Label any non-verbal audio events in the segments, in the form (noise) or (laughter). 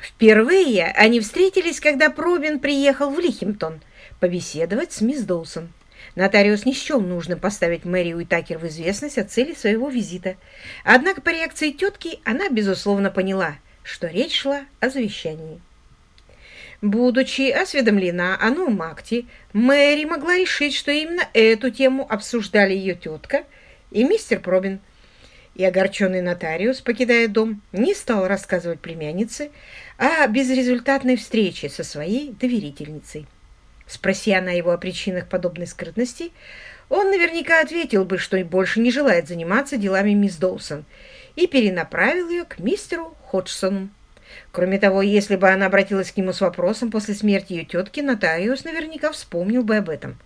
Впервые они встретились, когда Пробин приехал в Лихимтон побеседовать с мисс Доусон. Нотариус не счел нужным поставить Мэри Уитакер в известность о цели своего визита. Однако по реакции тетки она, безусловно, поняла, что речь шла о завещании. Будучи осведомлена о новом акте, Мэри могла решить, что именно эту тему обсуждали ее тетка и мистер Пробин. И огорченный нотариус, покидая дом, не стал рассказывать племяннице о безрезультатной встрече со своей доверительницей. Спроси она его о причинах подобной скрытности, он наверняка ответил бы, что и больше не желает заниматься делами мисс Доусон, и перенаправил ее к мистеру Ходжсону. Кроме того, если бы она обратилась к нему с вопросом после смерти ее тетки, нотариус наверняка вспомнил бы об этом.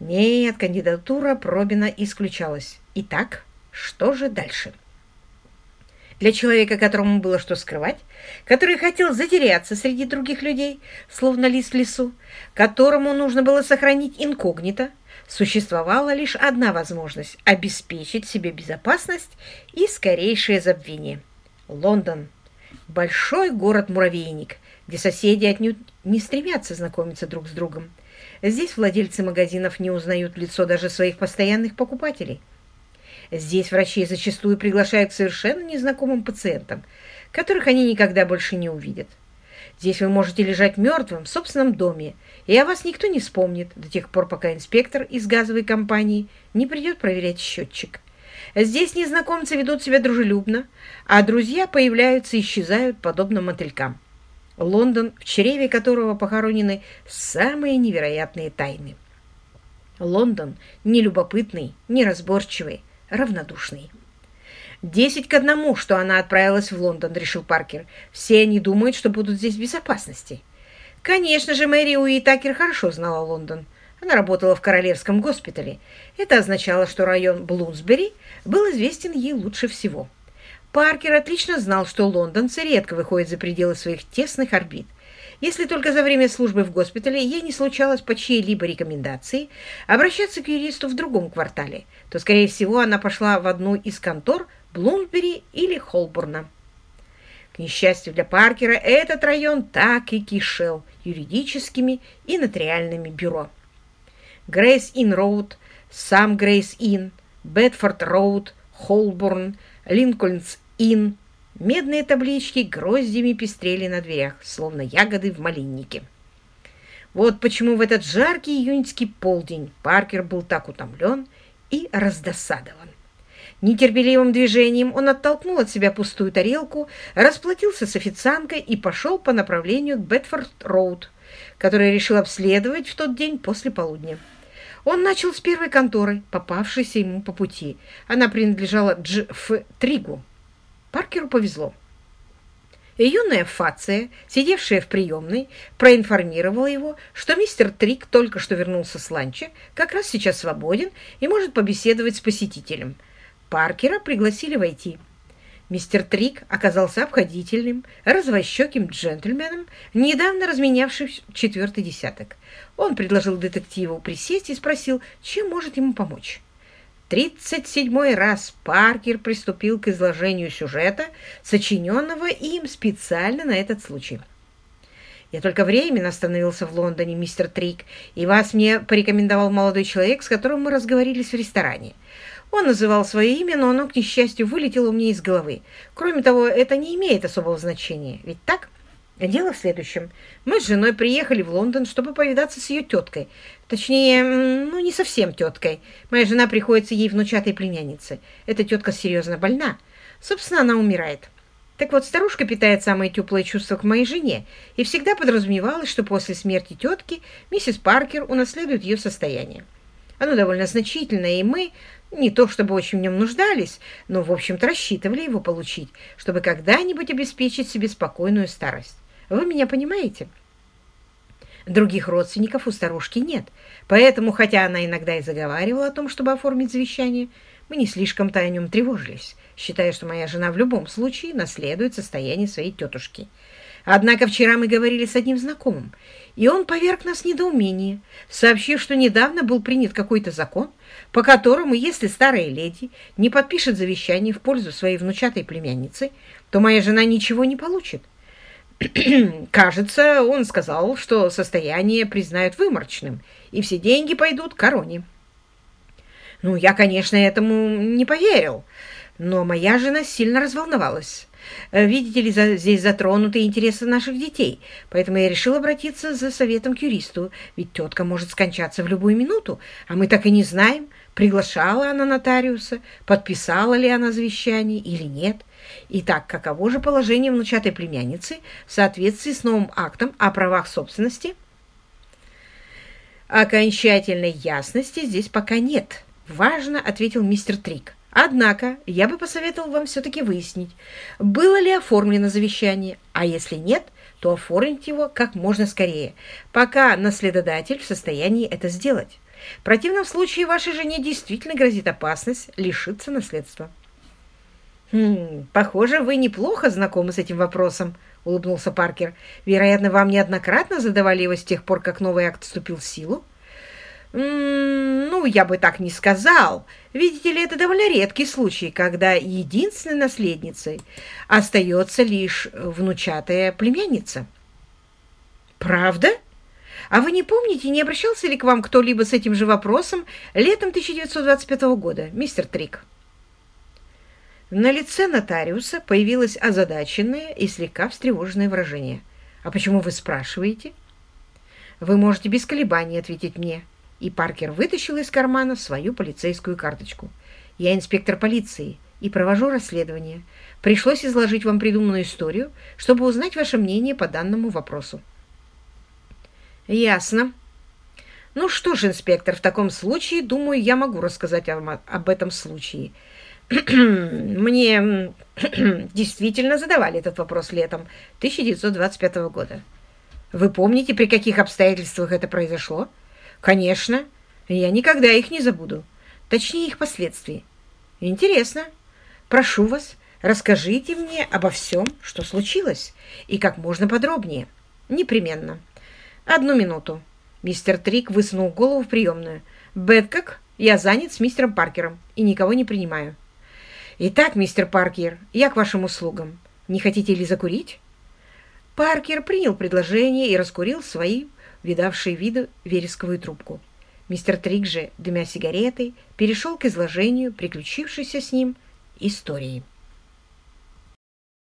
Нет, кандидатура Пробина исключалась. Итак, что же дальше? Для человека, которому было что скрывать, который хотел затеряться среди других людей, словно лис в лесу, которому нужно было сохранить инкогнито, существовала лишь одна возможность – обеспечить себе безопасность и скорейшее забвение. Лондон – большой город-муравейник, где соседи отнюдь не стремятся знакомиться друг с другом. Здесь владельцы магазинов не узнают лицо даже своих постоянных покупателей. Здесь врачи зачастую приглашают к совершенно незнакомым пациентам, которых они никогда больше не увидят. Здесь вы можете лежать мертвым в собственном доме, и о вас никто не вспомнит до тех пор, пока инспектор из газовой компании не придет проверять счетчик. Здесь незнакомцы ведут себя дружелюбно, а друзья появляются и исчезают, подобно мотылькам. Лондон, в чреве которого похоронены самые невероятные тайны. Лондон нелюбопытный, неразборчивый, равнодушный. «Десять к одному, что она отправилась в Лондон», — решил Паркер. «Все они думают, что будут здесь в безопасности». Конечно же, Мэри Уитакер хорошо знала Лондон. Она работала в Королевском госпитале. Это означало, что район Блумсбери был известен ей лучше всего. Паркер отлично знал, что лондонцы редко выходят за пределы своих тесных орбит. Если только за время службы в госпитале ей не случалось по чьей-либо рекомендации обращаться к юристу в другом квартале, то, скорее всего, она пошла в одну из контор Блумсбери или Холборна. К несчастью для Паркера, этот район так и кишел юридическими и нотариальными бюро. Грейс-Ин-Роуд, сам Грейс-Ин, Бетфорд-Роуд, Холборн, Линкольнс-Ин. Медные таблички гроздями пестрели на дверях, словно ягоды в малиннике. Вот почему в этот жаркий июньский полдень Паркер был так утомлен и раздосадован. Нетерпеливым движением он оттолкнул от себя пустую тарелку, расплатился с официанткой и пошел по направлению к Бетфорд-Роуд, который решил обследовать в тот день после полудня. Он начал с первой конторы, попавшейся ему по пути. Она принадлежала Дж. Ф. Тригу. Паркеру повезло. Юная Фация, сидевшая в приемной, проинформировала его, что мистер Трик только что вернулся с ланча, как раз сейчас свободен и может побеседовать с посетителем. Паркера пригласили войти. Мистер Трик оказался обходительным, развощеким джентльменом, недавно разменявшим четвертый десяток. Он предложил детективу присесть и спросил, чем может ему помочь. Тридцать седьмой раз Паркер приступил к изложению сюжета, сочиненного им специально на этот случай. «Я только временно остановился в Лондоне, мистер Трик, и вас мне порекомендовал молодой человек, с которым мы разговорились в ресторане. Он называл свое имя, но оно, к несчастью, вылетело у меня из головы. Кроме того, это не имеет особого значения. Ведь так? Дело в следующем. Мы с женой приехали в Лондон, чтобы повидаться с ее теткой. Точнее, ну, не совсем теткой. Моя жена приходится ей внучатой племяннице. Эта тетка серьезно больна. Собственно, она умирает. Так вот, старушка питает самые теплые чувства к моей жене и всегда подразумевалось, что после смерти тетки миссис Паркер унаследует ее состояние. Оно довольно значительное, и мы, не то чтобы очень в нем нуждались, но, в общем-то, рассчитывали его получить, чтобы когда-нибудь обеспечить себе спокойную старость. Вы меня понимаете? Других родственников у старушки нет, поэтому, хотя она иногда и заговаривала о том, чтобы оформить завещание, мы не слишком-то о нем тревожились, считая, что моя жена в любом случае наследует состояние своей тетушки. Однако вчера мы говорили с одним знакомым, и он поверг нас в недоумение, сообщив, что недавно был принят какой-то закон, по которому, если старая леди не подпишет завещание в пользу своей внучатой племянницы, то моя жена ничего не получит. (clears throat) Кажется, он сказал, что состояние признают выморочным, и все деньги пойдут короне. Ну, я, конечно, этому не поверил, но моя жена сильно разволновалась. Видите ли, за, здесь затронуты интересы наших детей, поэтому я решил обратиться за советом к юристу, ведь тетка может скончаться в любую минуту, а мы так и не знаем, приглашала она нотариуса, подписала ли она завещание или нет. Итак, каково же положение внучатой племянницы в соответствии с новым актом о правах собственности? Окончательной ясности здесь пока нет, важно ответил мистер Трик. Однако я бы посоветовал вам все-таки выяснить, было ли оформлено завещание, а если нет, то оформить его как можно скорее, пока наследодатель в состоянии это сделать. В противном случае вашей жене действительно грозит опасность лишиться наследства. «Хм, похоже, вы неплохо знакомы с этим вопросом», — улыбнулся Паркер. «Вероятно, вам неоднократно задавали его с тех пор, как новый акт вступил в силу?» «Ну, я бы так не сказал. Видите ли, это довольно редкий случай, когда единственной наследницей остается лишь внучатая племянница». «Правда? А вы не помните, не обращался ли к вам кто-либо с этим же вопросом летом 1925 года, мистер Трик?» На лице нотариуса появилось озадаченное и слегка встревоженное выражение. «А почему вы спрашиваете?» «Вы можете без колебаний ответить мне», и Паркер вытащил из кармана свою полицейскую карточку. «Я инспектор полиции и провожу расследование. Пришлось изложить вам придуманную историю, чтобы узнать ваше мнение по данному вопросу». «Ясно. Ну что ж, инспектор, в таком случае, думаю, я могу рассказать вам об этом случае. (clears throat) Мне (clears throat) действительно задавали этот вопрос летом 1925 года. Вы помните, при каких обстоятельствах это произошло?» Конечно, я никогда их не забуду. Точнее, их последствий. Интересно. Прошу вас, расскажите мне обо всем, что случилось, и как можно подробнее. Непременно. Одну минуту. Мистер Трик высунул голову в приемную. Бэткок, я занят с мистером Паркером и никого не принимаю. Итак, мистер Паркер, я к вашим услугам. Не хотите ли закурить? Паркер принял предложение и раскурил свои видавший виду вересковую трубку. Мистер Трик же, дымя сигаретой, перешел к изложению приключившейся с ним истории.